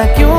para que